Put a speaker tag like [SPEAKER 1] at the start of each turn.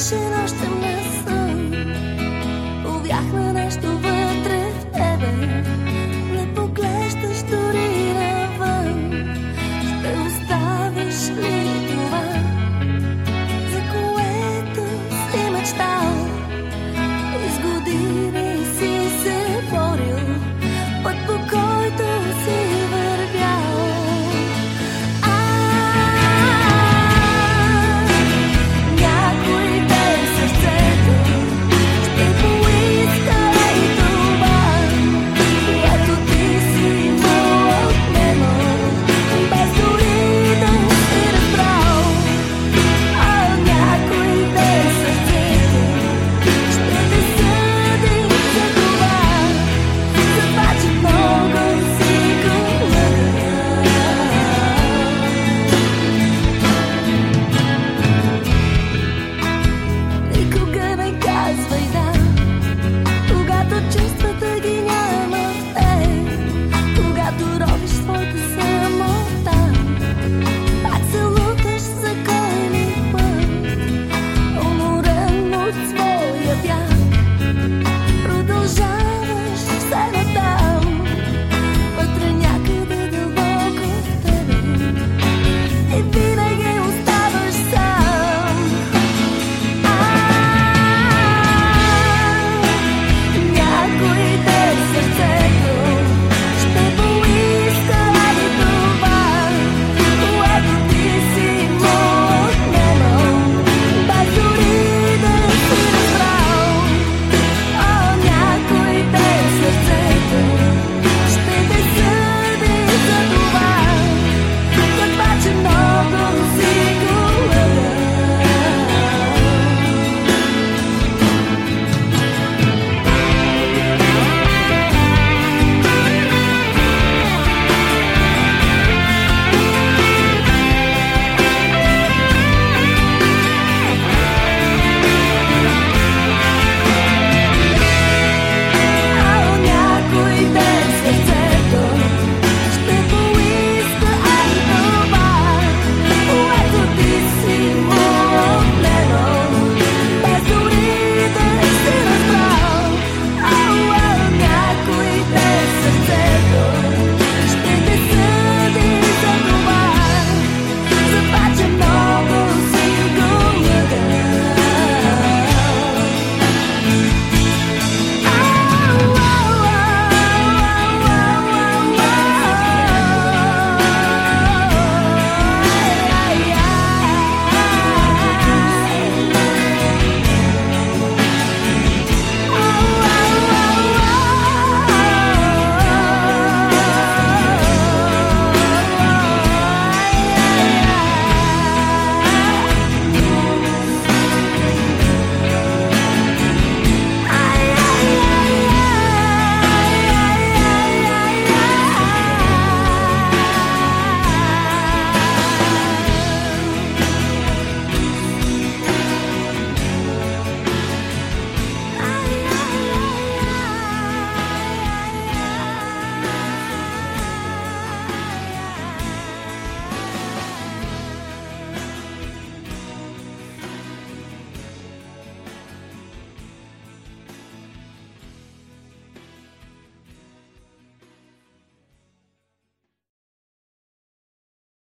[SPEAKER 1] Sin us the